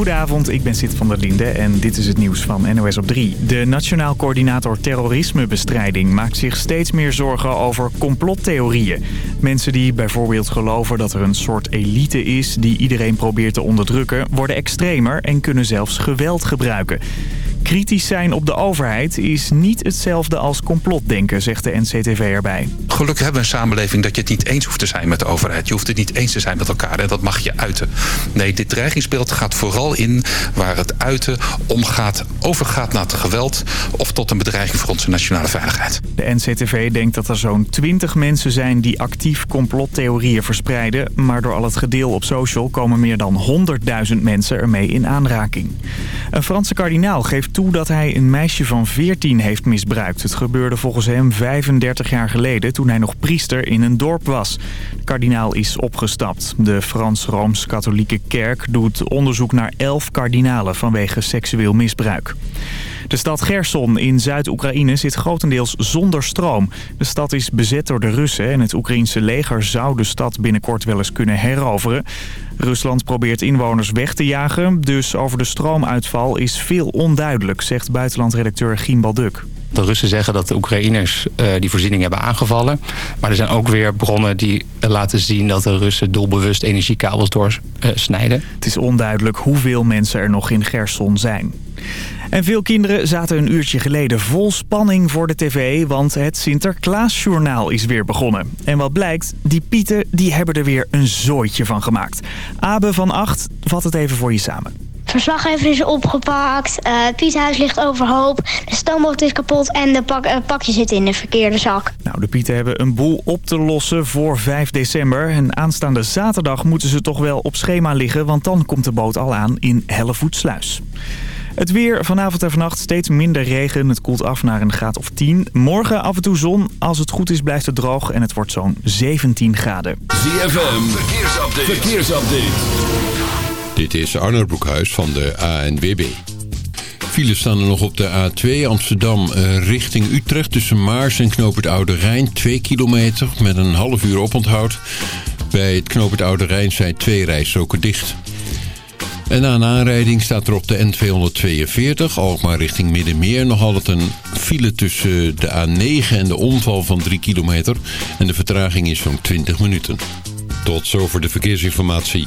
Goedenavond, ik ben Sid van der Linde en dit is het nieuws van NOS op 3. De Nationaal Coördinator Terrorismebestrijding maakt zich steeds meer zorgen over complottheorieën. Mensen die bijvoorbeeld geloven dat er een soort elite is die iedereen probeert te onderdrukken... worden extremer en kunnen zelfs geweld gebruiken. Kritisch zijn op de overheid is niet hetzelfde als complotdenken, zegt de NCTV erbij. Gelukkig hebben we een samenleving dat je het niet eens hoeft te zijn met de overheid. Je hoeft het niet eens te zijn met elkaar en dat mag je uiten. Nee, dit dreigingsbeeld gaat vooral in waar het uiten omgaat, overgaat naar het geweld... of tot een bedreiging voor onze nationale veiligheid. De NCTV denkt dat er zo'n 20 mensen zijn die actief complottheorieën verspreiden... maar door al het gedeel op social komen meer dan 100.000 mensen ermee in aanraking. Een Franse kardinaal geeft toe dat hij een meisje van 14 heeft misbruikt. Het gebeurde volgens hem 35 jaar geleden toen hij nog priester in een dorp was. De kardinaal is opgestapt. De Frans-Rooms-Katholieke Kerk doet onderzoek naar 11 kardinalen vanwege seksueel misbruik. De stad Gerson in Zuid-Oekraïne zit grotendeels zonder stroom. De stad is bezet door de Russen en het Oekraïense leger zou de stad binnenkort wel eens kunnen heroveren. Rusland probeert inwoners weg te jagen, dus over de stroomuitval is veel onduidelijk, zegt buitenlandredacteur Gien Balduk. De Russen zeggen dat de Oekraïners uh, die voorziening hebben aangevallen. Maar er zijn ook weer bronnen die laten zien dat de Russen doelbewust energiekabels doorsnijden. Uh, het is onduidelijk hoeveel mensen er nog in Gerson zijn. En veel kinderen zaten een uurtje geleden vol spanning voor de tv... want het Sinterklaasjournaal is weer begonnen. En wat blijkt, die pieten die hebben er weer een zooitje van gemaakt. Abe van 8 vat het even voor je samen. Verslaggever is opgepakt, uh, het piethuis ligt overhoop, de stoomboot is kapot en de pak, uh, pakje zit in de verkeerde zak. Nou, de pieten hebben een boel op te lossen voor 5 december. En aanstaande zaterdag moeten ze toch wel op schema liggen, want dan komt de boot al aan in Hellevoetsluis. Het weer vanavond en vannacht steeds minder regen. Het koelt af naar een graad of 10. Morgen af en toe zon. Als het goed is blijft het droog en het wordt zo'n 17 graden. ZFM, verkeersupdate. verkeersupdate. Dit is Arnold Broekhuis van de ANWB. Files staan er nog op de A2 Amsterdam richting Utrecht... tussen Maars en Knoop het Oude Rijn. 2 kilometer met een half uur oponthoud. Bij het Knoop het Oude Rijn zijn twee rijstroken dicht... En na een aanrijding staat er op de N242, Alkmaar richting Middenmeer... nog altijd een file tussen de A9 en de omval van 3 kilometer. En de vertraging is zo'n 20 minuten. Tot zover de verkeersinformatie.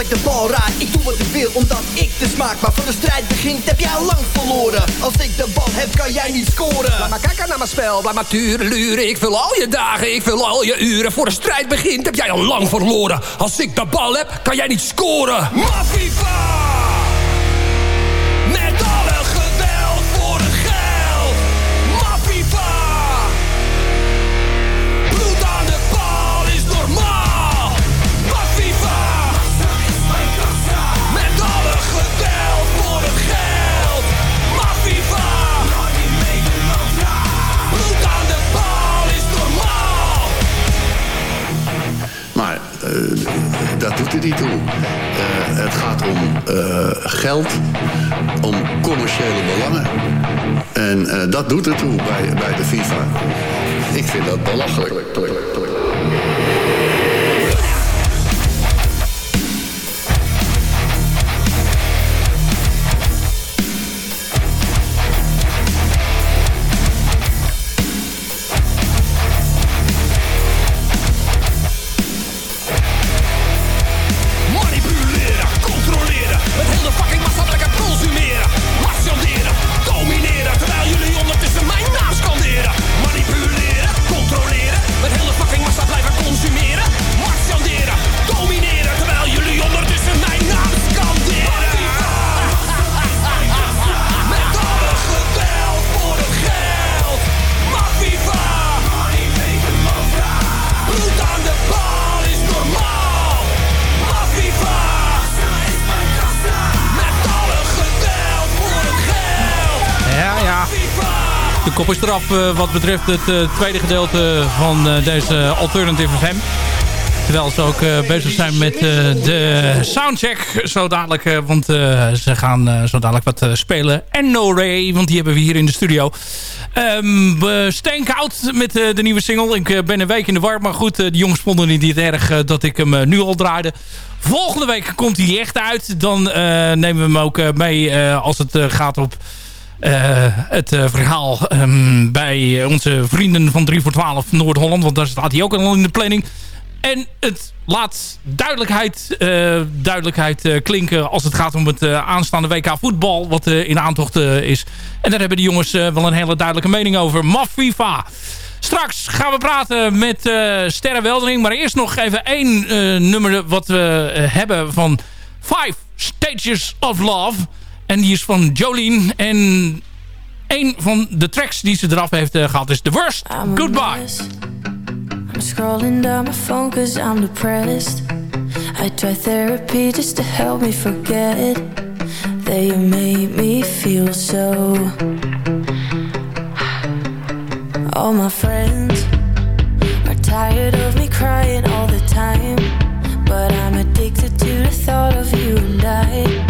Ik de bal raak. Ik doe wat ik wil omdat ik de smaak Maar voor de strijd begint heb jij al lang verloren. Als ik de bal heb kan jij niet scoren. Laat maar kijken naar mijn spel, blijf maar turen, luren Ik vul al je dagen, ik vul al je uren. Voor de strijd begint heb jij al lang verloren. Als ik de bal heb kan jij niet scoren. Mafifa! Dat doet er niet toe. Uh, het gaat om uh, geld, om commerciële belangen. En dat doet er toe bij, bij de FIFA. Ik vind dat belachelijk. Is eraf uh, wat betreft het uh, tweede gedeelte van uh, deze Alternative FM. Terwijl ze ook bezig zijn met de soundcheck zo dadelijk. want ze gaan zo dadelijk wat spelen. En No Ray, want die hebben we hier in de studio. Um, steenkoud met de nieuwe single. Ik ben een week in de war. Maar goed, de jongens vonden niet erg dat ik hem nu al draaide. Volgende week komt hij echt uit. Dan nemen we hem ook mee als het gaat op het uh, verhaal um, bij onze vrienden van 3 voor 12 Noord-Holland. Want daar staat hij ook al in de planning. En het laat duidelijkheid, uh, duidelijkheid klinken als het gaat om het aanstaande WK voetbal. Wat in aantocht is. En daar hebben de jongens wel een hele duidelijke mening over. Mafifa. Straks gaan we praten met Sterre Weldering. Maar eerst nog even één nummer wat we hebben van Five Stages of Love. En die is van Jolene. En een van de tracks die ze eraf heeft uh, gehad is The Worst. Goodbye. I'm scrolling down my phone cause I'm depressed. I try therapy just to help me forget That you made me feel so All my friends are tired of me crying all the time But I'm addicted to the thought of you and I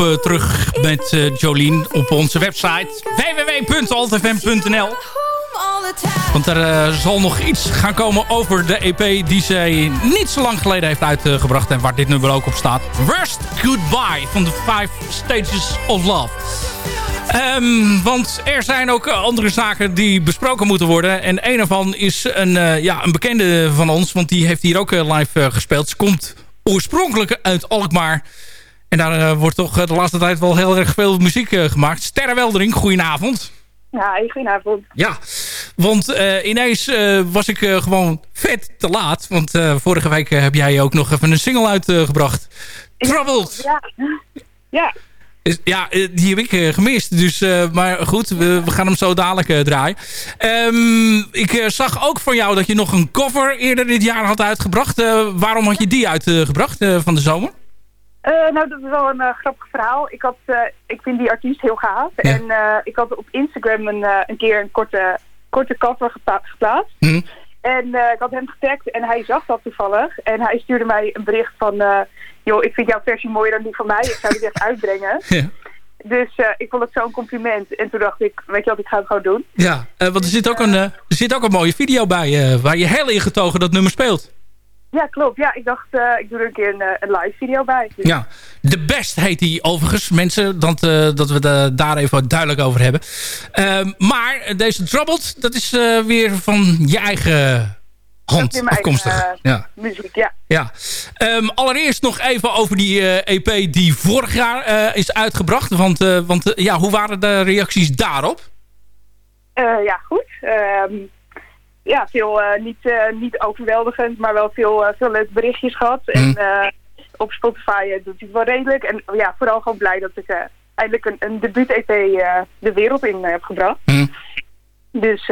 uh, terug met uh, Jolien op onze website www.altfm.nl. Want er uh, zal nog iets gaan komen over de EP die zij niet zo lang geleden heeft uitgebracht. En waar dit nummer ook op staat. Worst Goodbye van de Five Stages of Love. Um, want er zijn ook andere zaken die besproken moeten worden. En een ervan is een, ja, een bekende van ons. Want die heeft hier ook live gespeeld. Ze komt oorspronkelijk uit Alkmaar. En daar wordt toch de laatste tijd wel heel erg veel muziek gemaakt. Sterre Weldering, goedenavond. Ja, goedenavond. Ja, want ineens was ik gewoon vet te laat. Want vorige week heb jij ook nog even een single uitgebracht. Troubled. Ja, ja. Ja, die heb ik gemist. Dus, maar goed, we, we, gaan hem zo dadelijk draaien. Um, ik zag ook van jou dat je nog een cover eerder dit jaar had uitgebracht. waarom had je die uitgebracht van de zomer? Nou, dat is wel een grappig verhaal. Ik, had, ik vind die artiest heel gaaf. Ja. En ik had op Instagram een, een keer een korte, korte cover gepla geplaatst. Hm. En ik had hem getagd en hij zag dat toevallig. En hij stuurde mij een bericht van joh, ik vind jouw versie mooier dan die van mij. Ik zou die echt uitbrengen. Ja. Dus ik vond het zo'n compliment. En toen dacht ik, weet je wat, ik ga het gewoon doen. Ja, want er zit, ook een, er zit ook een mooie video bij waar je heel ingetogen dat nummer speelt. Ja, klopt. Ja, ik dacht, ik doe er een keer een, een live video bij. Dus. Ja, de best heet die overigens, mensen. Dat, dat we de, daar even duidelijk over hebben. Ehm, maar deze Troubled, dat is weer van je eigen hand afkomstig. Eigen, ja. Muziek, ja. ja. Um, allereerst nog even over die EP die vorig jaar is uitgebracht. Want, want ja, hoe waren de reacties daarop? ja, goed. Um, ja, veel niet, niet overweldigend, maar wel veel, veel leuke berichtjes gehad. Mm. En op Spotify doet hij het wel redelijk. En ja, vooral gewoon blij dat ik eindelijk een, een debuut-EP de wereld in heb gebracht. Mm. Dus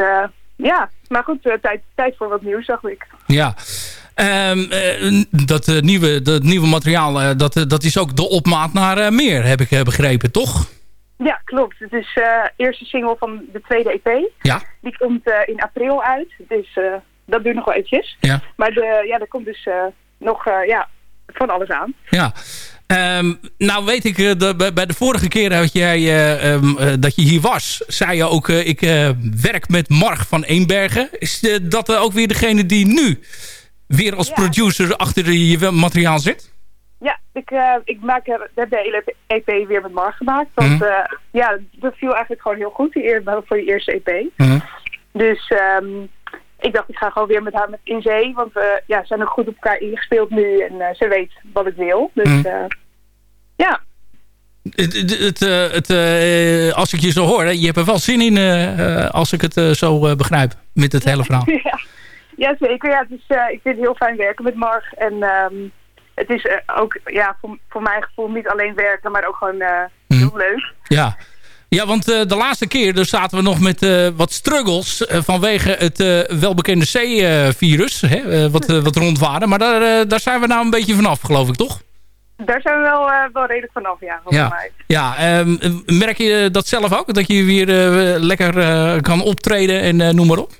ja, maar goed, tijd, tijd voor wat nieuws, zag ik. Ja, um, uh, dat, uh, nieuwe, dat nieuwe materiaal, dat, dat is ook de opmaat naar meer, heb ik begrepen, toch? Ja, klopt. Het is de eerste single van de tweede EP. Ja. Die komt in april uit, dus dat duurt nog wel eventjes. Ja. Maar de, ja, er komt dus nog ja, van alles aan. Ja. Um, nou weet ik, de, bij de vorige keer dat, jij, uh, um, uh, dat je hier was, zei je ook, ik werk met Marg van Eenbergen. Is dat ook weer degene die nu weer als ja. producer achter je materiaal zit? Ja, ik, ik maak, heb de hele EP weer met Marg gemaakt. Want Mhm. ja, dat viel eigenlijk gewoon heel goed die voor je eerste EP. Mhm. Dus um, ik dacht, ik ga gewoon weer met haar met in zee. Want we ja, zijn ook goed op elkaar ingespeeld nu. En uh, ze weet wat ik wil. Dus Mm. uh, ja. Het, het, het, uh, het, uh, als ik je zo hoor, je hebt er wel zin in uh, als ik het zo begrijp met het hele verhaal. ja. ja, zeker. Ja, is, ik vind het heel fijn werken met Marg. En um, het is ook ja, voor, voor mijn gevoel niet alleen werken, maar ook gewoon Mm. heel leuk. Ja. Ja, want uh, de laatste keer dus zaten we nog met uh, wat struggles uh, vanwege het welbekende C-virus, wat, wat rondwaarde. Maar daar, daar zijn we nou een beetje vanaf, geloof ik, toch? Daar zijn we wel, wel redelijk vanaf, ja. Ja, mij. ja um, merk je dat zelf ook? Dat je weer lekker kan optreden en noem maar op?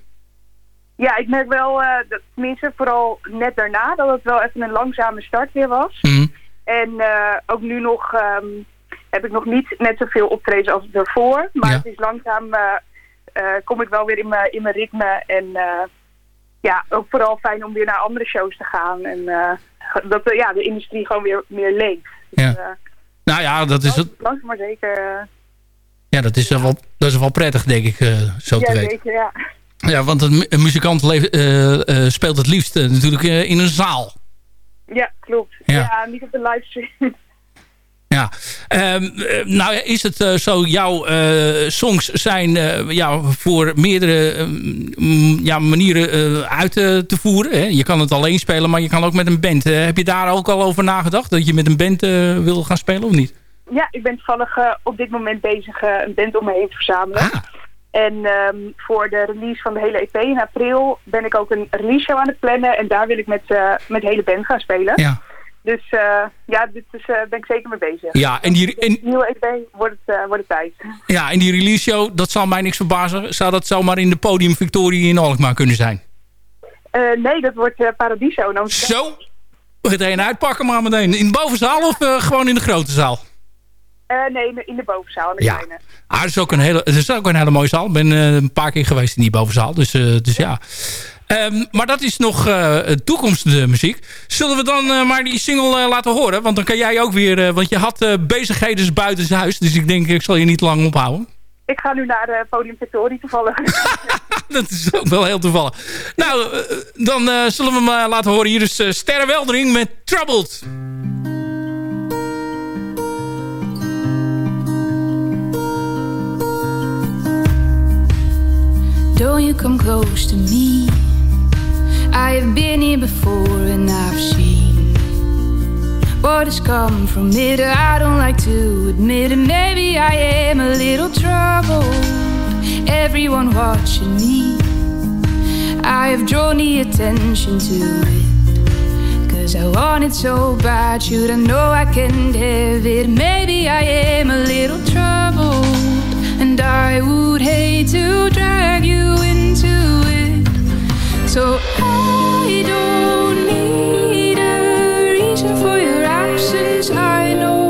Ja, ik merk wel, dat, tenminste vooral net daarna, dat het wel even een langzame start weer was. Mm. En ook nu nog... Um, heb ik nog niet net zoveel optredens als daarvoor. Maar ja. het is langzaam, uh, uh, kom ik wel weer in mijn in mijn ritme. En uh, ja, ook vooral fijn om weer naar andere shows te gaan. En dat de, ja, de industrie gewoon weer meer leeft. Ja. Dus, nou ja, dat is... Het... Langzaam maar zeker... ja, dat is, ja. Wel, dat is wel prettig, denk ik, zo ja, te weten. Zeker, ja, ja. want een, een muzikant speelt het liefst natuurlijk in een zaal. Ja, klopt. Ja, ja niet op de livestream. Ja, um, nou is het zo, jouw songs zijn ja, voor meerdere um, ja, manieren uit te voeren. Hè? Je kan het alleen spelen, maar je kan ook met een band. heb je daar ook al over nagedacht, dat je met een band wil gaan spelen of niet? Ja, ik ben toevallig op dit moment bezig een band om me heen te verzamelen. Ah. En um, voor de release van de hele EP in april ben ik ook een release show aan het plannen. En daar wil ik met, met de hele band gaan spelen. Ja. Dus uh, ja, dit is, uh, ben ik zeker mee bezig. Ja, en die... En... Nieuwe EP wordt het, wordt het tijd. Ja, en die release show, dat zal mij niks verbazen. Zou dat zomaar in de Podium Victoria in Alkmaar kunnen zijn? nee, dat wordt Paradiso. Nou, Zo? Meteen uitpakken maar meteen. In de bovenzaal of eh, gewoon in de grote zaal? Eh, nee, in de, bovenzaal, in de Ja. kleine. Ah, het is ook een hele, het is ook een hele mooie zaal. Ik ben eh, een paar keer geweest in die bovenzaal. Dus, eh, dus ja. Ehm, maar dat is nog toekomstmuziek. Zullen we dan maar die single laten horen? Want dan kan jij ook weer... want je had bezigheden buiten huis. Dus ik denk, ik zal je niet lang ophouden. Ik ga nu naar Podium Victorie toevallig. Dat is ook wel heel toevallig. Nou, dan zullen we hem laten horen. Hier is uh, Sterre Weldering met Troubled. Don't you come close to me. I have been here before and I've seen what has come from it. I don't like to admit it. Maybe I am a little troubled. Everyone watching me. I have drawn the attention to it. Cause I want it so bad. Should I know I can't have it? Maybe I am a little troubled. And I would hate to drag you into it. So I don't need a reason for your actions. I know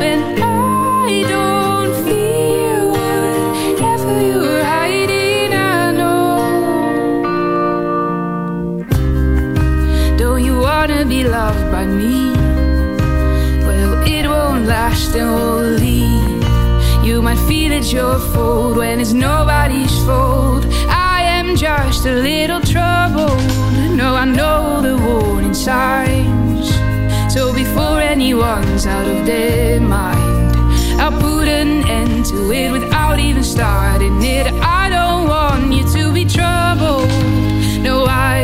when I don't feel whatever you're hiding. I know. Don't you wanna be loved by me? Well, it won't last and we'll leave. You might feel it's your fault when it's am just a little troubled. No, I know the warning signs. So before anyone's out of their mind, I'll put an end to it without even starting it. I don't want you to be troubled. No, I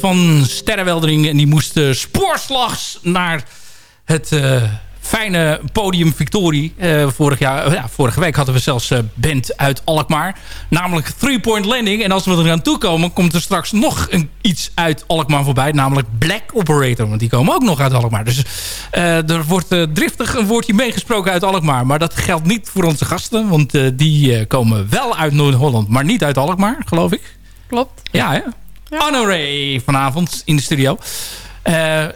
van Sterrenweldering. En die moest eh, spoorslags naar het eh, fijne podium Victorie. Eh, vorig jaar, ja, vorige week hadden we zelfs eh, band uit Alkmaar. Namelijk Three Point Landing. En als we er aan toe komen, komt er straks nog een, iets uit Alkmaar voorbij. Namelijk Black Operator. Want die komen ook nog uit Alkmaar. Dus er wordt driftig een woordje meegesproken uit Alkmaar. Maar dat geldt niet voor onze gasten. Want die komen wel uit Noord-Holland. Maar niet uit Alkmaar, geloof ik. Klopt. Ja, hè? Honoré vanavond in de studio. Eh, eh,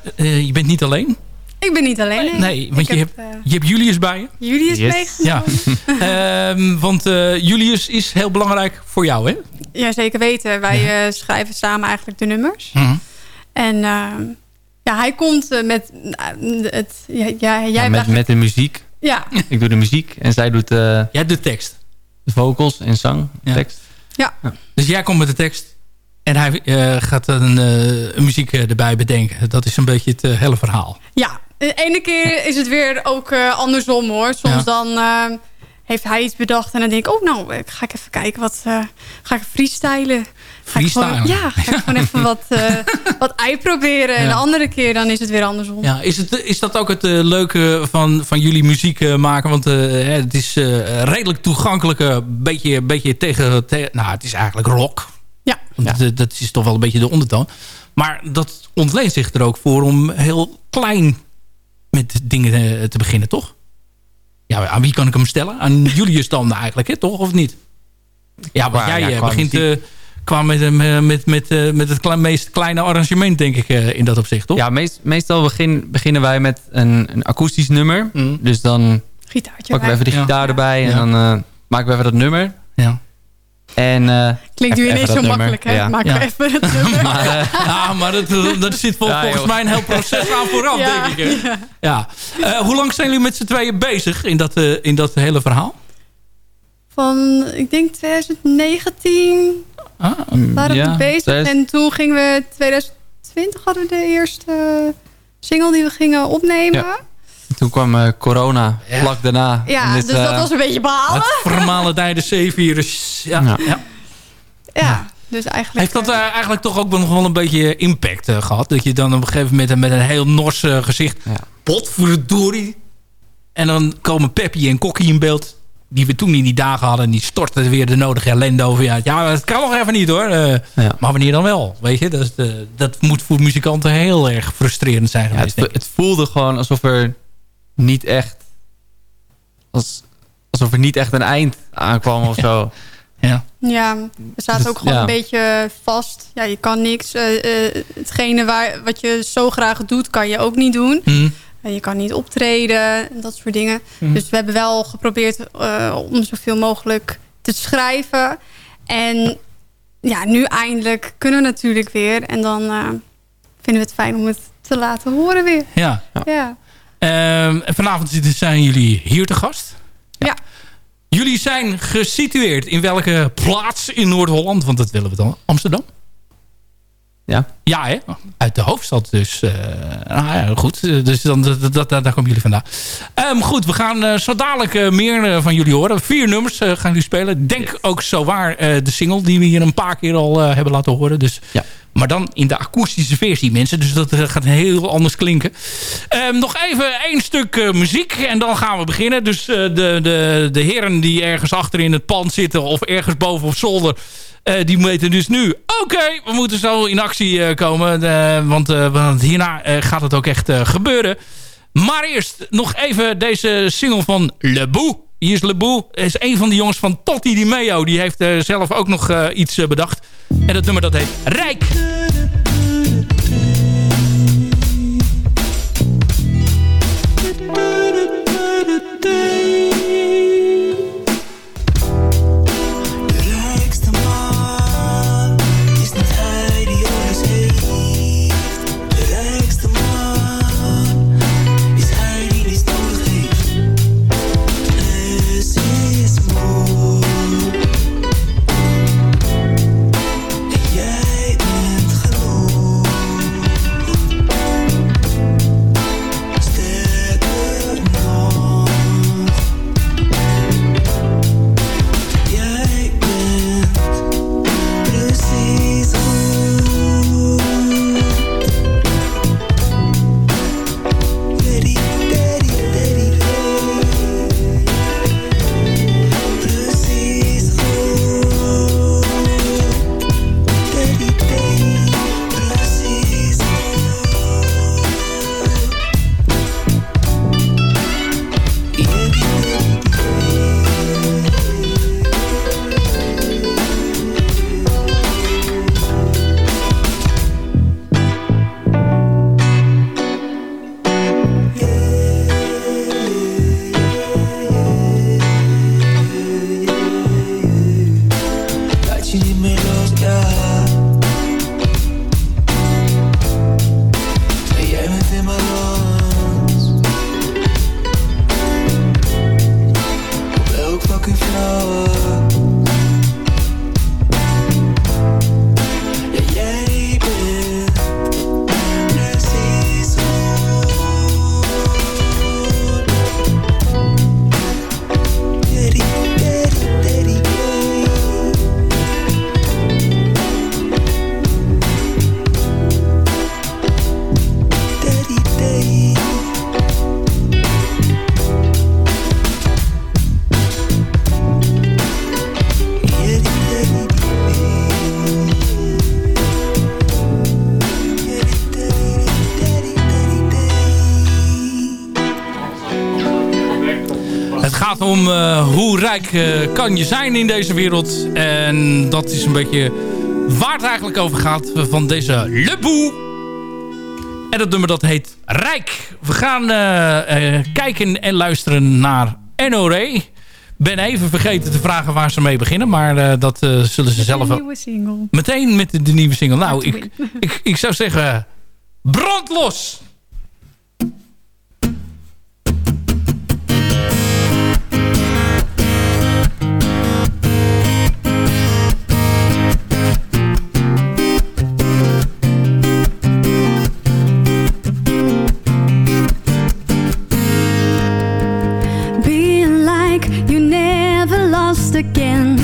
je bent niet alleen. Ik ben niet alleen. Nee, Nee, want je, heb, hebt, eh, je hebt Julius bij je. Julius Yes. meegenomen. Ja. Ehm, want eh, Julius is heel belangrijk voor jou, hè? Ja, zeker weten. Wij eh, schrijven samen eigenlijk de nummers. Mhm. En ehm, ja, hij komt met het... Ja, ja, jij Ja, met, met de muziek. Ja, Ik doe de muziek en zij doet eh, Jij doet tekst. de vocals en zang, Ja. tekst. ja. Dus jij komt met de tekst. En hij eh, gaat een, eh, een muziek eh, erbij bedenken. Dat is een beetje het hele verhaal. Ja, de ene keer is het weer ook andersom hoor. Soms Ja. dan heeft hij iets bedacht. En dan denk ik, oh nou, ik ga ik even kijken. Wat, ga ik freestylen? Ga ik gewoon- ja, ga ik gewoon even wat, wat uitproberen. En Ja. de andere keer dan is het weer andersom. Ja, is, het, is dat ook het leuke van, van jullie muziek maken? Want het is redelijk toegankelijk. Een beetje, beetje tegen, te- Nou, het is eigenlijk rock. Ja. Want Dat, dat is toch wel een beetje de ondertoon. Maar dat ontleent zich er ook voor om heel klein met dingen eh, te beginnen, toch? Ja, aan wie kan ik hem stellen? Aan Julius dan eigenlijk, hè, toch? Of niet? Ja, want jij ja, eh, begint... eh, met, eh, met, met, eh, met het kle- meest kleine arrangement, denk ik, eh, in dat opzicht, toch? Ja, meest, meestal begin, beginnen wij met een, een akoestisch nummer. Dus dan Gitaartje pakken we even de gitaar erbij en Ja. dan eh, maken we even dat nummer. Ja. En, eh, Klinkt ineens even zo nummer. makkelijk, hè? Ja. Maak Ja. even het nummer. Maar, eh, Ja, maar dat, eh, dat zit vol- Ja, volgens joh. mij een heel proces aan vooraf, Ja, denk ik. Hè? ja. Ja. Eh, hoe lang zijn jullie met z'n tweeën bezig in dat, eh, in dat hele verhaal? Van, ik denk 2019 Ah, waren ja, we bezig. 2000 En toen gingen we 2020 hadden we de eerste single die we gingen opnemen. Ja. toen kwam eh, corona vlak daarna. Ja, En dit, dus dat eh, was een beetje balen. het vermalendijde C-virus. Ja, Ja. ja. Ja, dus eigenlijk... Heeft dat eh, eigenlijk toch ook nog wel een beetje impact eh, gehad? Dat je dan op een gegeven moment met een heel nors gezicht... Ja. Potverdorie. En dan komen Peppy en Kokkie in beeld... die we toen in die dagen hadden... en die stortten weer de nodige ellende over. Ja, dat kan nog even niet hoor. Eh, Ja. Maar wanneer dan wel? Weet je, dat, is de- dat moet voor muzikanten heel erg frustrerend zijn ja, het, het voelde gewoon alsof er niet echt... Als, alsof er niet echt een eind aankwam of zo. ja. Ja, we zaten Dus, ook gewoon ja. een beetje vast. Ja, je kan niks. eh, eh, hetgene waar, wat je zo graag doet, kan je ook niet doen. Eh, je kan niet optreden en dat soort dingen. Mhm. Dus we hebben wel geprobeerd eh, om zoveel mogelijk te schrijven. En ja, nu eindelijk kunnen we natuurlijk weer. En dan eh, vinden we het fijn om het te laten horen weer. ja. Ja. Vanavond zitten- zijn jullie hier te gast. Ja. Jullie zijn gesitueerd in welke plaats in Noord-Holland? Want dat willen we dan. Amsterdam? Ja. Ja, hè? Uit de hoofdstad dus. eh nou ja, goed. Dus dan, dat, dat, daar komen jullie vandaan. Ehm, goed, we gaan eh, zo dadelijk eh, meer van jullie horen. Vier nummers gaan jullie spelen. Denk ook zo waar eh, de single die we hier een paar keer al hebben laten horen. Dus, Ja. Maar dan in de akoestische versie, mensen. Dus dat eh, gaat heel anders klinken. Ehm, nog even één stuk eh, muziek en dan gaan we beginnen. Dus eh, de, de, de heren die ergens achter in het pand zitten... of ergens boven op zolder... die weten dus nu, oké, we moeten zo in actie komen. want, hierna gaat het ook echt gebeuren. Maar eerst nog even deze single van Le Boe. Hier is Le Boe. Is een van de jongens van Totti Di Meo. Die heeft zelf ook nog iets bedacht. En dat nummer dat heet Rijk. Om eh, hoe rijk eh, kan je zijn in deze wereld. En dat is een beetje waar het eigenlijk over gaat van deze Le Boe. En dat nummer dat heet Rijk. We gaan eh, kijken en luisteren naar NORE. Ben even vergeten te vragen waar ze mee beginnen. Maar dat zullen ze zelf Een nieuwe single. Meteen met de, de nieuwe single. Nou, ik, ik, ik zou zeggen... Brand los! Again,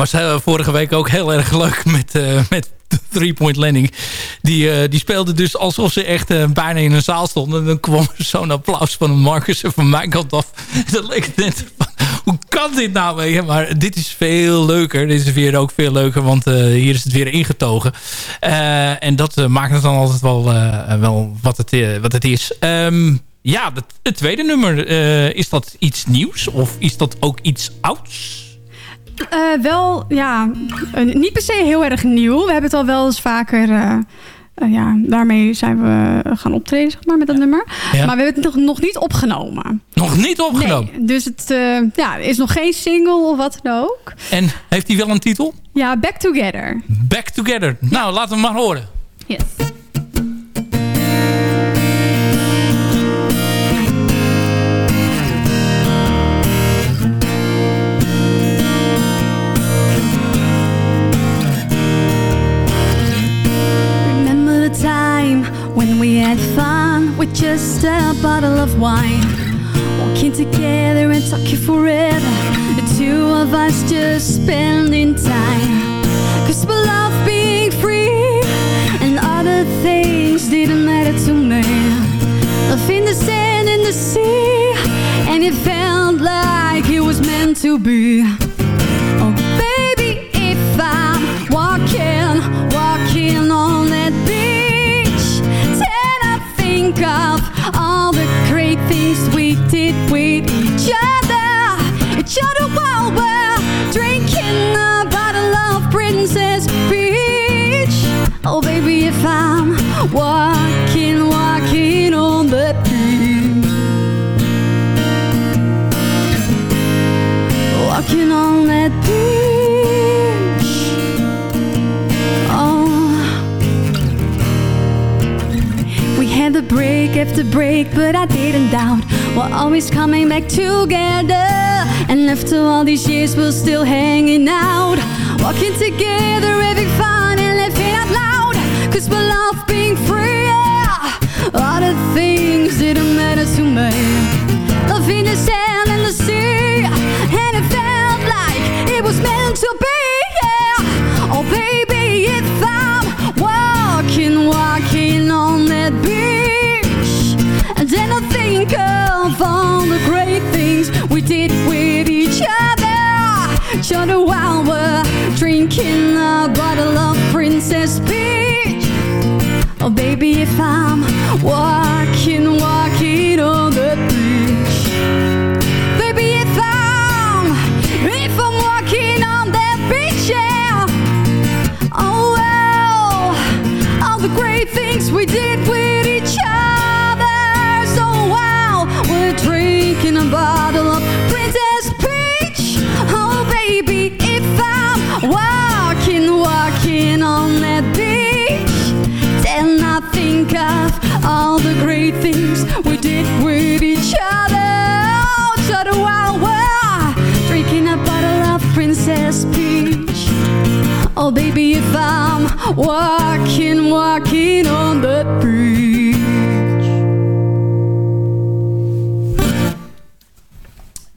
Was eh, vorige week ook heel erg leuk met, eh, met Three Point Landing. Die, eh, die speelde dus alsof ze echt bijna in een zaal stonden. En dan kwam zo'n applaus van Marcus en van mijn kant af. Dat leek net hoe kan dit nou? Je? Maar dit is veel leuker. Dit is weer ook veel leuker, want hier is het weer ingetogen. En dat maakt het dan altijd wel, wel wat, het, wat het is. Ehm, ja, het, het tweede nummer, is dat iets nieuws? Of is dat ook iets ouds? Eh, wel, ja, eh, niet per se heel erg nieuw. We hebben het al wel eens vaker... eh, ja, daarmee zijn we gaan optreden, zeg maar, met dat nummer. Ja. Maar we hebben het nog, nog niet opgenomen. Nog niet opgenomen? Nee, dus het ja, is nog geen single of wat dan ook. En heeft hij wel een titel? Ja, Back Together. Back Together. Nou, laten we maar horen. Yes. With just a bottle of wine? Walking together and talking forever. The two of us just spending time. Cause we love being free, and other things didn't matter to me. Nothing the sand in the sea, and it felt like it was meant to be. of all the great things we did with each other, each other while we're drinking a bottle of Princess Peach. Oh, baby, if I'm what break break, but I didn't doubt. We're always coming back together. And after all these years, we're still hanging out. Walking together, having fun and laughing out loud. Cause we love being free. Yeah. All the things didn't matter to me. Loving the sand and the sea. Drinking a bottle of Princess Peach. Oh, baby, if I'm walking, walking walking, walking on the beach.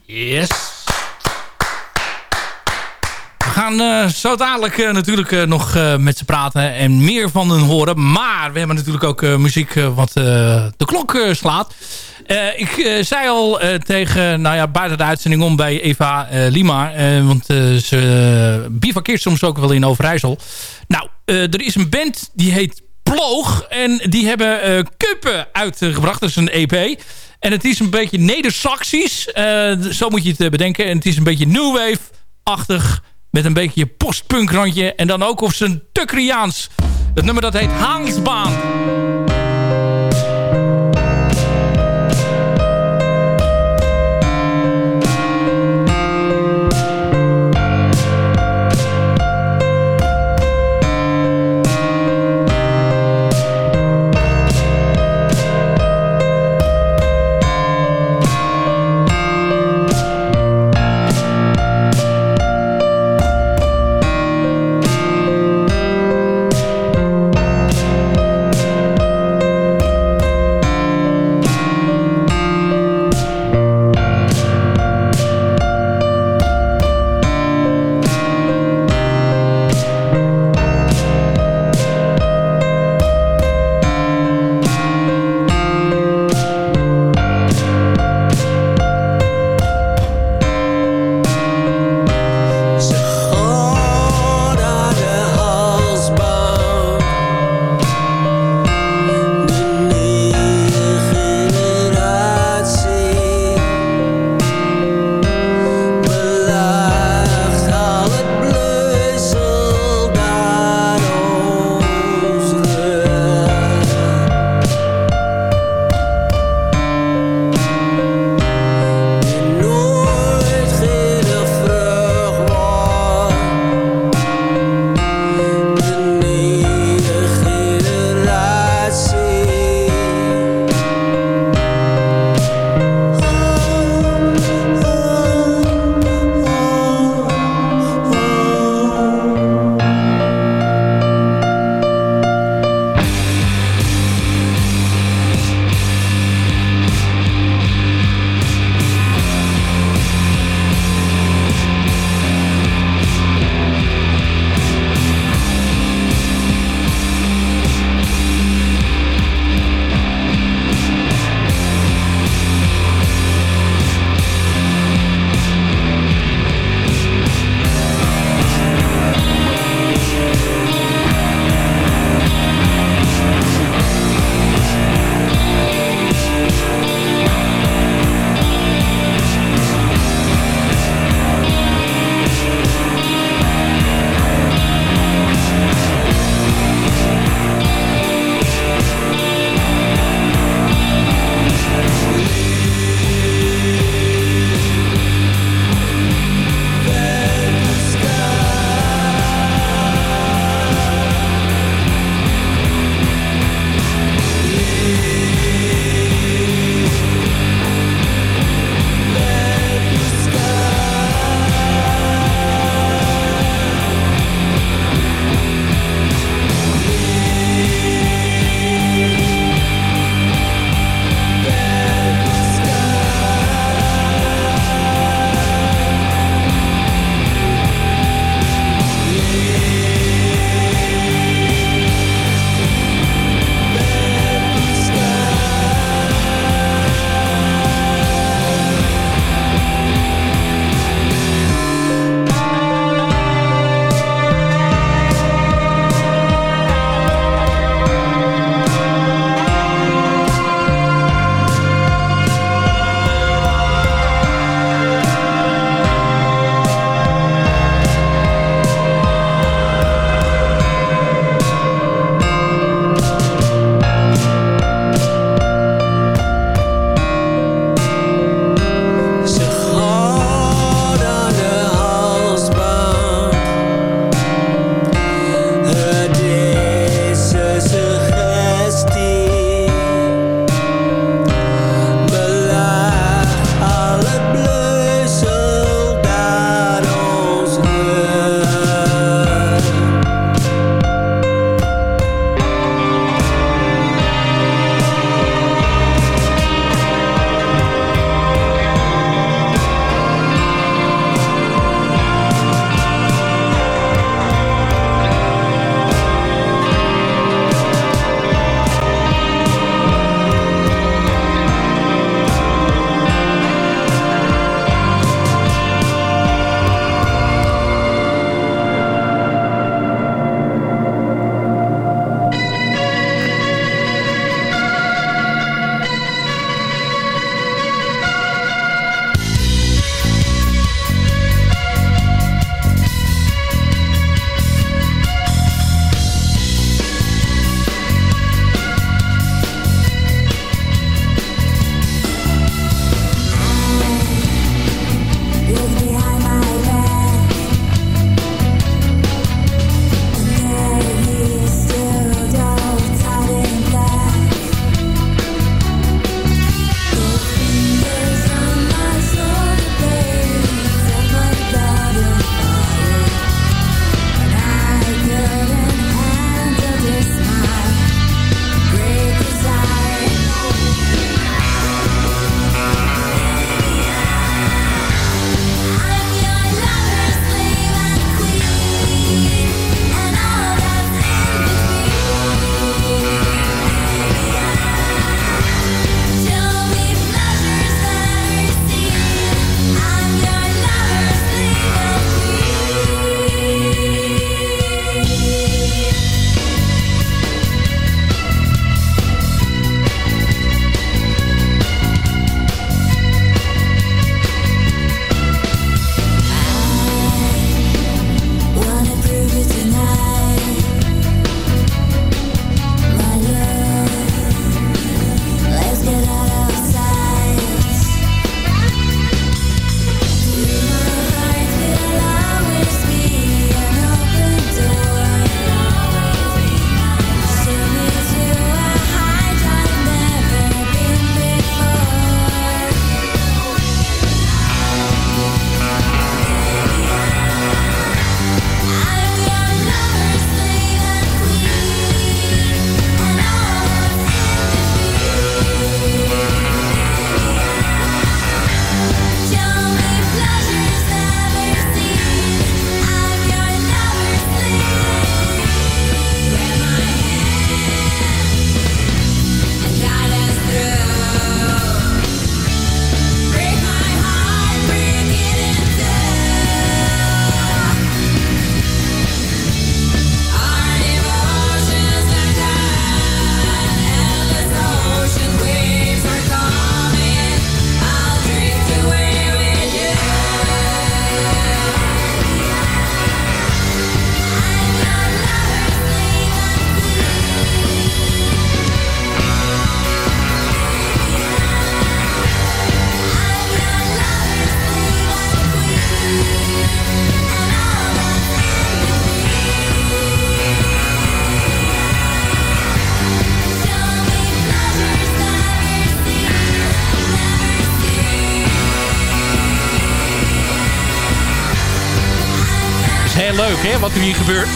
Yes. We gaan eh, zo dadelijk eh, natuurlijk eh, nog met ze praten en meer van hen horen. Maar we hebben natuurlijk ook muziek wat de klok slaat. Eh, ik eh, zei al eh, tegen, nou ja, buiten de uitzending om bij Eva Lima. want ze bivakkeert soms ook wel in Overijssel. Nou, er is een band die heet Ploog. En die hebben Kuppen uitgebracht. Dat is een EP. En het is een beetje Neder-Saxisch. Zo moet je het bedenken. En het is een beetje New Wave-achtig. Met een beetje postpunk randje. En dan ook op zijn Tukriaans. Het nummer dat heet Haansbaan. Leuk hè, wat er hier gebeurt.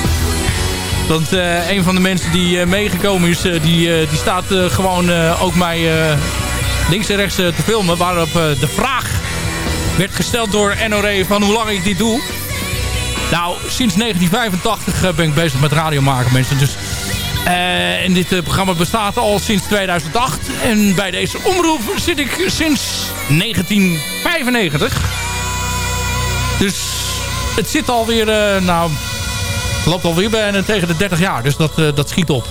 Want eh, een van de mensen die eh, meegekomen is, eh, die, die staat gewoon ook mij links en rechts te filmen. Waarop de vraag werd gesteld door NORE van hoe lang ik dit doe. Nou, sinds 1985 eh, ben ik bezig met radio maken mensen. Dus, en dit programma bestaat al sinds 2008. En bij deze omroep zit ik sinds 1995. Het zit alweer, eh nou, het loopt alweer bijna tegen de 30 jaar. Dus dat, eh, dat schiet op.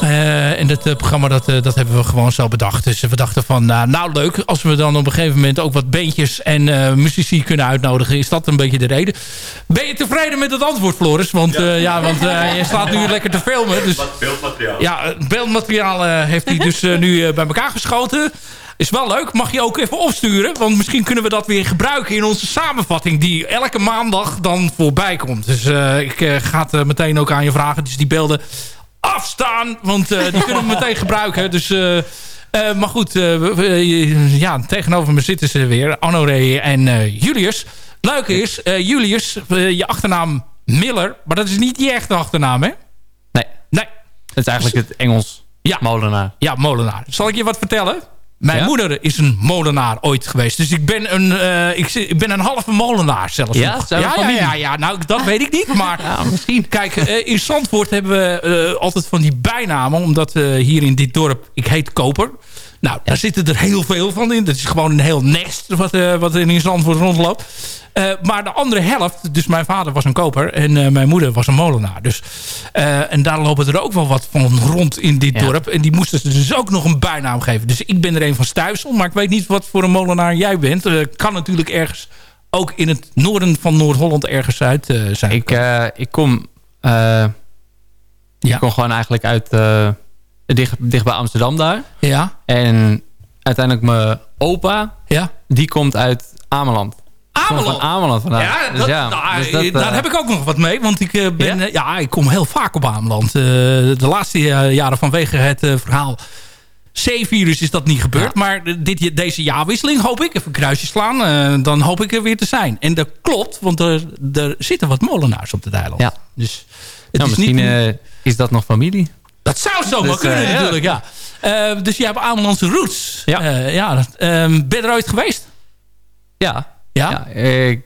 Eh, en eh, programma dat, dat hebben we gewoon zo bedacht. Dus we dachten van, nou, leuk, als we dan op een gegeven moment ook wat beentjes en muzici kunnen uitnodigen, is dat een beetje de reden. Ben je tevreden met het antwoord, Floris? Want ja, ja want je staat nu lekker te filmen. Dus, Beeldmateriaal. ja, beeldmateriaal heeft hij dus nu bij elkaar geschoten. Is wel leuk. Mag je ook even opsturen. Want misschien kunnen we dat weer gebruiken in onze samenvatting. Die elke maandag dan voorbij komt. Dus eh, ik eh, ga het eh, meteen ook aan je vragen. Dus die beelden afstaan. Want die kunnen we meteen gebruiken. Dus... maar goed, ja, tegenover me zitten ze weer. Honoré en Julius. Leuke is, Julius, je achternaam Miller. Maar dat is niet je echte achternaam, hè? Nee. Nee. Het is eigenlijk het Engels Ja. molenaar. Ja, molenaar. Zal ik je wat vertellen? Mijn Ja? moeder is een molenaar ooit geweest. Dus ik ben een, eh, ik, ben een halve molenaar zelfs. Ja? nog. Ja, ja, ja, ja, nou dat weet ik niet. Maar misschien. Kijk, eh, in Zandvoort hebben we eh, altijd van die bijnamen. Omdat hier in dit dorp, ik heet Koper. Nou, daar zitten er heel veel van in. Dat is gewoon een heel nest wat, eh, wat er in Zandvoort rondloopt. Eh, maar de andere helft, dus mijn vader was een koper en eh, mijn moeder was een molenaar. Dus, en daar lopen er ook wel wat van rond in dit Ja. dorp. En die moesten ze dus ook nog een bijnaam geven. Dus ik ben er een van Stuifsel, maar ik weet niet wat voor een molenaar jij bent. Kan natuurlijk ergens ook in het noorden van Noord-Holland ergens uit eh, zijn. Ik, ik kom... eh, Ik kom gewoon eigenlijk uit... eh, dicht, dicht bij Amsterdam daar. Ja. En uiteindelijk mijn opa... Ja. Die komt uit Ameland. Ameland? Van Ameland vandaan. Ja, Dus dat, ja, nou, dus dat, daar eh, heb ik ook nog wat mee. Want ik, eh, ben, eh, ja? ik kom heel vaak op Ameland. Eh, de laatste eh, jaren vanwege het eh, verhaal C-virus is dat niet gebeurd. Maar dit, deze jaarwisseling hoop ik, even een kruisje slaan, eh, dan hoop ik er weer te zijn. En dat klopt, want er, er zitten wat molenaars op het eiland. Ja. Dus het nou, is misschien niet... eh, is dat nog familie. Dat zou zomaar Dus, kunnen eh, ja. natuurlijk, ja. Eh, dus je hebt Amelandse roots. Ja. ja dat- ehm, ben je er ooit geweest? Ja. Ja? eh,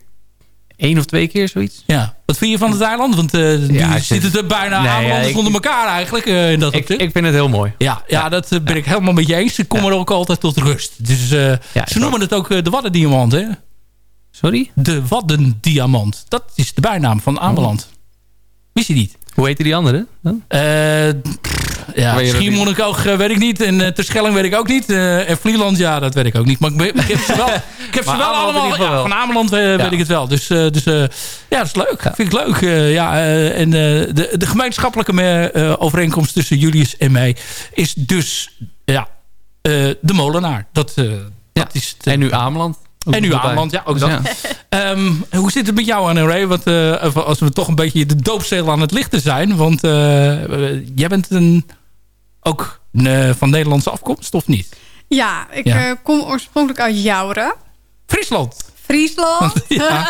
Eén of twee keer zoiets. Ja. Wat vind je van het eiland? Want eh nu Ja, zit vind- het er bijna Nee, ja, ik- onder elkaar eigenlijk. eh, in dat Ik, ik vind het heel mooi. Ja, ja, dat eh, ben ik helemaal met je eens. Ik kom er ook altijd tot rust. Dus eh, ze noemen het ook eh, de Waddendiamant, hè? Sorry? De Waddendiamant. Dat is de bijnaam van Ameland. Wist je niet? Hoe heette die andere? dan? Eh, ja, dat Schiermonnikoog eh, weet ik niet. En uh, Terschelling weet ik ook niet. Eh, en Vlieland, ja, dat weet ik ook niet. Maar ik, ik heb ze wel, ik heb ze wel allemaal... Ja, van Ameland eh, weet ik het wel. Dus, eh, dus eh, ja, dat is leuk. Vind ik leuk. Eh, ja, eh, en eh, de, de gemeenschappelijke eh, overeenkomst tussen Julius en mij... is dus ja, eh, de molenaar. Dat, eh, dat is eh, En nu Ameland. Ook en erbij. Ameland, ja, ook dat. Ja. Ehm, hoe zit het met jou, Anne-Ray? Want eh, als we toch een beetje de doopzeel aan het lichten zijn. Want eh, eh, jij bent een, ook eh, van Nederlandse afkomst, of niet? Ja, ik Ja. kom oorspronkelijk uit Jouren. Friesland. Friesland. Ja.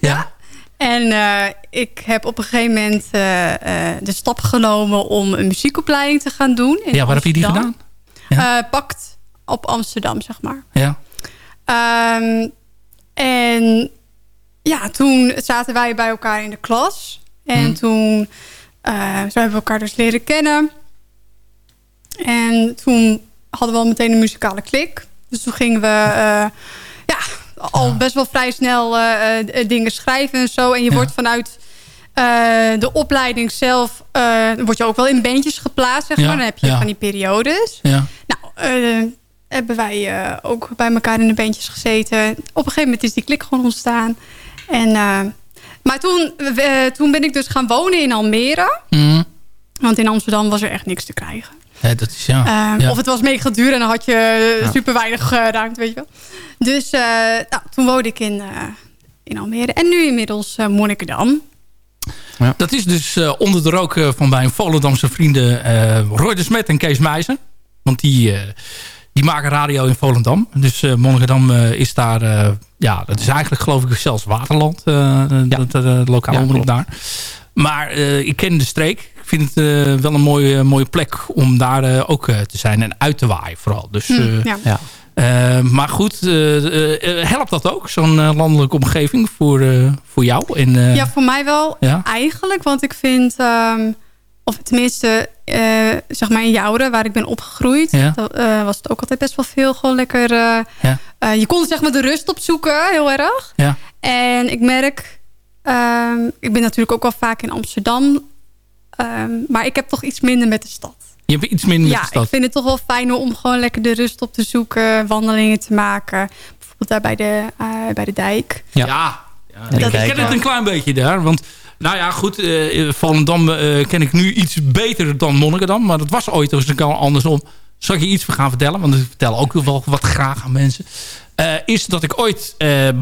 ja. En eh, ik heb op een gegeven moment de stap genomen om een muziekopleiding te gaan doen. Ja, waar heb je die. Eh, pakt op Amsterdam, zeg maar. Ja. Ehm, en ja, toen zaten wij bij elkaar in de klas. En Hmm. toen eh, zo hebben we elkaar dus leren kennen. En toen hadden we al meteen een muzikale klik. Dus toen gingen we eh, ja, al best wel vrij snel eh, dingen schrijven en zo. En je wordt vanuit de opleiding zelf... word je ook wel in bandjes geplaatst, zeg Ja, maar. Dan heb je ja. van die periodes. Ja. Nou, hebben wij eh, ook bij elkaar in de bandjes gezeten. Op een gegeven moment is die klik gewoon ontstaan. En, eh, maar toen, eh, toen ben ik dus gaan wonen in Almere. Mhm. Want in Amsterdam was er echt niks te krijgen. Ja, dat is ja. Ja. Of het was mega duur en dan had je Ja. super weinig ruimte, weet je wel. Dus nou, toen woonde ik in, in Almere. En nu inmiddels Monnikendam. Dat is dus onder de rook van mijn Volendamse vrienden Roy de Smet en Kees Meijzer. Want die, die maken radio in Volendam. Dus eh Monnikendam eh, is daar... eh, ja, dat is eigenlijk geloof ik zelfs Waterland. eh dat, eh, het lokale Ja, omroep daar. Maar eh, ik ken de streek. Ik vind het eh, wel een mooie, mooie plek om daar eh, ook eh, te zijn. En uit te waaien vooral. Dus, Hm, eh, ja. Ja. eh, maar goed, helpt dat ook? Zo'n landelijke omgeving voor, eh, voor jou? En, eh, Ja, voor mij wel Ja? eigenlijk. Want ik vind, ehm, of tenminste, eh, zeg maar in Jouden, waar ik ben opgegroeid, Ja. dat, eh, was het ook altijd best wel veel gewoon lekker. eh, Ja. eh, je kon zeg maar de rust opzoeken, heel erg. Ja. En ik merk, ehm, ik ben natuurlijk ook wel vaak in Amsterdam, ehm, maar ik heb toch iets minder met de stad. Je hebt iets minder met ja, de stad. ik vind het toch wel fijner om gewoon lekker de rust op te zoeken, wandelingen te maken. Bijvoorbeeld daar bij de, bij de dijk. Ja, ja. Dat ik ken het een klein beetje daar. Want, nou ja, goed, eh Volendam eh, ken ik nu iets beter dan Monnikendam. Maar dat was ooit dus een keer andersom. Zal ik je iets gaan vertellen? Want ik vertel ook wel wat graag aan mensen. Eh, is dat ik ooit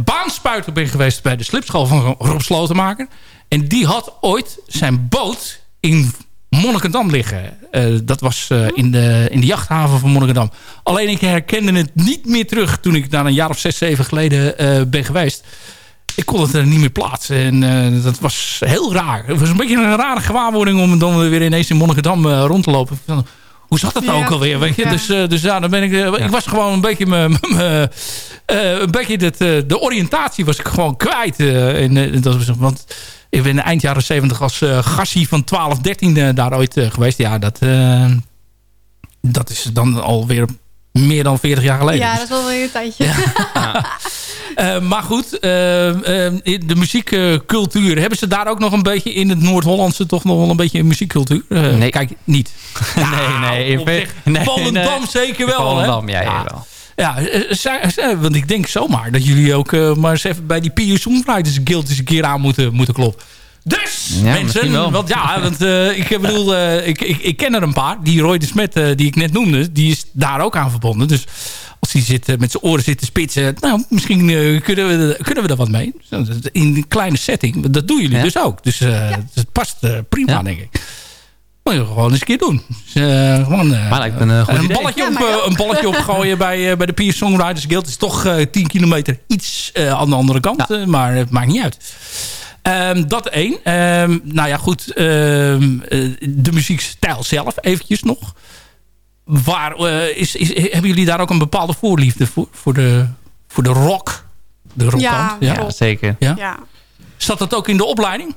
baanspuiter ben geweest bij de slipschool van Rob Slotenmaker. En die had ooit zijn boot in Monnikendam liggen. Dat was eh, in, de, in de jachthaven van Monnikendam. Alleen ik herkende het niet meer terug toen ik daar een jaar of zes, zeven geleden ben geweest. Ik kon het er niet meer plaatsen. En eh, dat was heel raar. Het was een beetje een rare gewaarwording om dan weer ineens in Monnikendam eh, rond te lopen. Hoe zat dat nou Ja. ook alweer? Weet je? Ja. Dus, eh, dus ja, dan ben ik. Ik was gewoon een beetje eh, een beetje dat, de oriëntatie was ik gewoon kwijt. in, eh, dat, was- want ik ben eind jaren 70 als eh gassie van 12, 13 eh, daar ooit geweest. Ja, dat, dat is dan alweer meer dan 40 jaar geleden. Ja, dat is wel weer een tijdje. eh, maar goed, eh, eh, de muziekcultuur. hebben ze daar ook nog een beetje in het Noord-Hollandse toch nog wel een beetje muziekcultuur? Eh, Nee. Kijk, niet. nee, nee. zich, ve- nee, Volendam nee. zeker wel. Volendam, hè? ja, ja. jawel. Ja, want ik denk zomaar dat jullie ook eh, maar eens even bij die Pier Songwriters Guild eens een keer aan moeten, moeten kloppen. Dus, Ja, misschien mensen, want ja, want eh, ik bedoel, eh, ik, ik, ik ken er een paar. Die Roy de Smet, eh, die ik net noemde, die is daar ook aan verbonden. Dus als hij zit, met zijn oren zit te spitsen, nou, misschien kunnen, we, kunnen we daar wat mee. In een kleine setting, dat doen jullie Ja. dus ook. Dus eh, het past eh, prima, Ja. denk ik. Moet je gewoon eens een keer doen. Dus, eh, gewoon, eh, Maar lijkt me een goed een idee. balletje, op, een balletje opgooien bij, eh, bij de Peer Songwriters Guild. is toch eh 10 kilometer iets eh, aan de andere kant. maar het maakt niet uit. Ehm, dat één. Ehm, nou ja, goed. ehm, eh, de muziekstijl zelf eventjes nog. Waar, eh, is, is, hebben jullie daar ook een bepaalde voorliefde voor? Voor de, voor de rock? De rockkant? Ja, ja? Ja, zeker. Ja? Ja. Zat dat ook in de opleiding?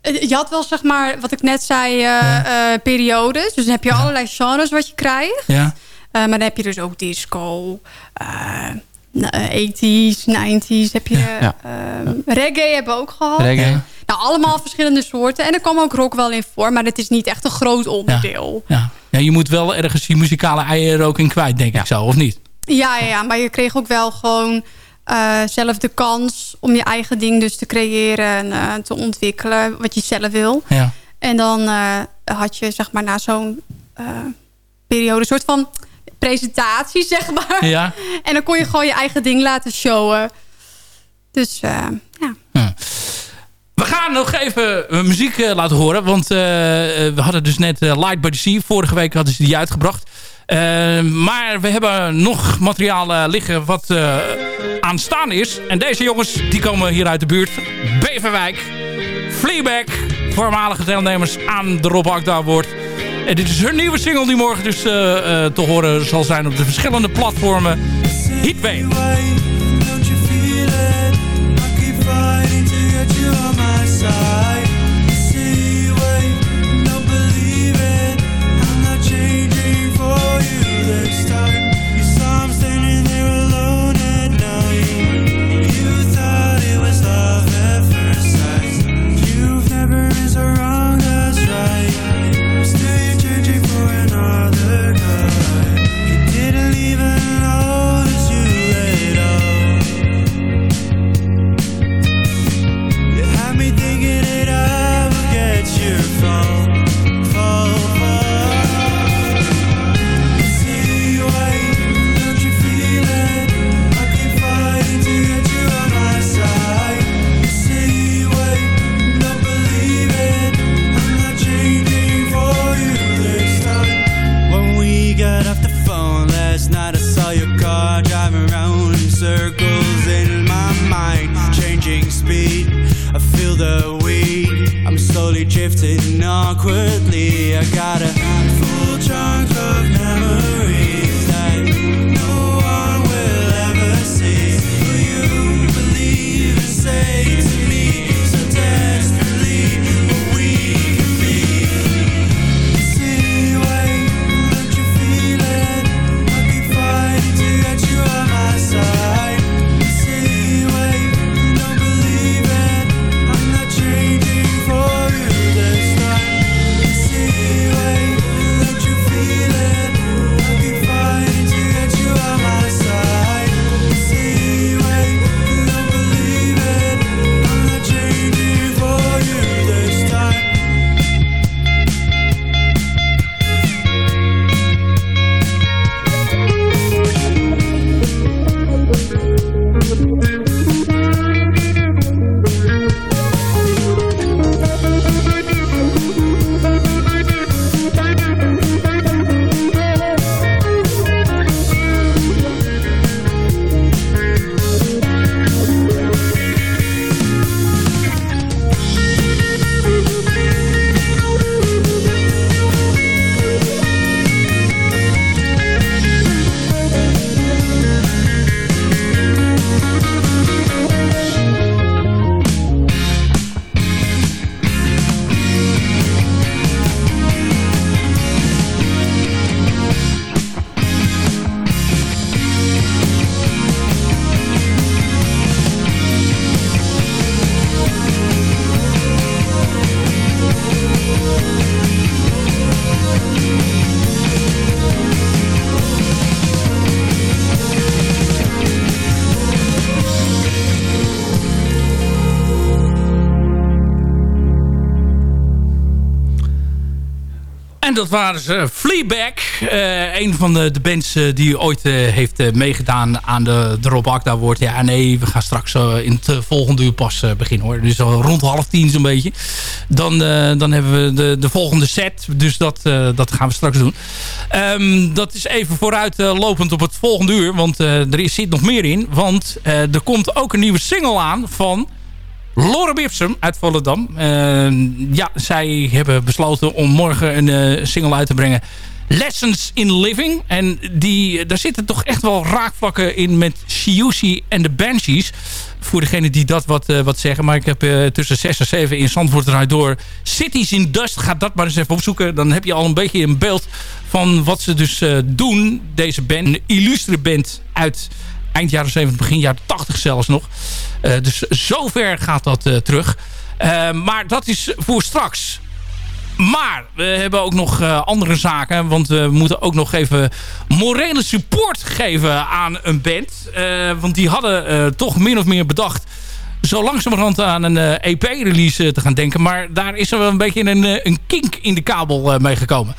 Eh, Je had wel, zeg maar, wat ik net zei, eh, eh, periodes. Dus dan heb je allerlei genres wat je krijgt. Ja. Eh, maar dan heb je dus ook disco, 80s, 90s. Heb je, Ja. ehm, reggae hebben we ook gehad. Reggae. Nou, allemaal verschillende soorten. En er kwam ook rock wel in voor. Maar het is niet echt een groot onderdeel. Ja. ja, je moet wel ergens die muzikale eieren er ook in kwijt, denk ik zo, of niet? Ja, ja, ja, maar je kreeg ook wel gewoon eh, zelf de kans om je eigen ding dus te creëren en eh, te ontwikkelen wat je zelf wil. Ja. En dan eh, had je zeg maar na zo'n eh, periode een soort van presentatie, zeg maar. Ja. En dan kon je gewoon je eigen ding laten showen. Dus eh, ja. We gaan nog even eh, muziek eh, laten horen. Want we hadden dus net Light by the Sea. Vorige week hadden ze die uitgebracht. Maar we hebben nog materiaal liggen wat aanstaan is. En deze jongens die komen hier uit de buurt. Beverwijk. Fleabag. Voormalige deelnemers aan de Rob Akda Award. En dit is hun nieuwe single die morgen dus eh, eh, te horen zal zijn op de verschillende platformen. Heatwave. The weed. I'm slowly drifting awkwardly. I got a full trunk Dat waren ze. Fleabag. eh een van de, de bands eh, die ooit eh, heeft meegedaan aan de, de Rob Akda wordt. Ja, nee, we gaan straks in het volgende uur pas beginnen hoor. Dus rond half tien zo'n beetje. Dan, dan hebben we de, de volgende set. Dus dat, dat gaan we straks doen. Ehm, dat is even vooruit eh, lopend op het volgende uur. Want er zit nog meer in. Want er komt ook een nieuwe single aan van... Lorem Ipsum uit Volendam. Eh, ja, zij hebben besloten om morgen een eh, single uit te brengen. Lessons in Living. En die, daar zitten toch echt wel raakvlakken in met Shiushi en de Banshees. Voor degene die dat wat, eh, wat zeggen. Maar ik heb eh, tussen 6 en 7 in Zandvoort eruit door. Cities in Dust. Ga dat maar eens even opzoeken. Dan heb je al een beetje een beeld van wat ze dus eh, doen. Deze band. Een illustre band uit eind jaren 70, begin jaren 80 zelfs nog. Eh, dus zover gaat dat eh, terug. Eh, maar dat is voor straks. Maar we hebben ook nog andere zaken. Want we moeten ook nog even morele support geven aan een band. Want die hadden toch min of meer bedacht zo langzamerhand aan een EP-release te gaan denken. Maar daar is er wel een beetje een, een kink in de kabel mee gekomen.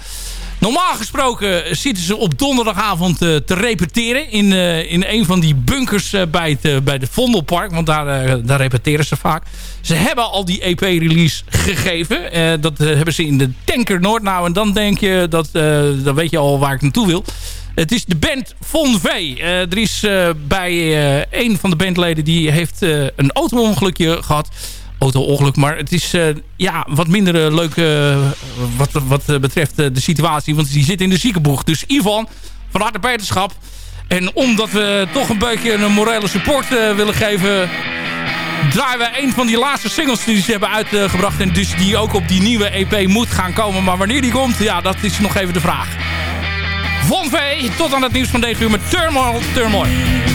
Normaal gesproken zitten ze op donderdagavond eh, te repeteren in, eh, in een van die bunkers eh, bij, het, bij de Vondelpark. Want daar, daar repeteren ze vaak. Ze hebben al die EP-release gegeven. Dat hebben ze in de Tanker Noord. Nou, en dan denk je, dat, dan weet je al waar ik naartoe wil. Het is de band Von V. Er is bij een van de bandleden die heeft een auto-ongelukje gehad auto-ongeluk. Maar het is eh, ja, wat minder eh, leuk eh, wat, wat betreft de situatie. Want die zit in de ziekenboeg. Dus Ivan, van harte beterschap. En omdat we toch een beetje een morele support willen geven... draaien we een van die laatste singles die ze hebben uitgebracht. En dus die ook op die nieuwe EP moet gaan komen. Maar wanneer die komt, ja, dat is nog even de vraag. Von V, tot aan het nieuws van deze uur met Turmoil, Turmoil.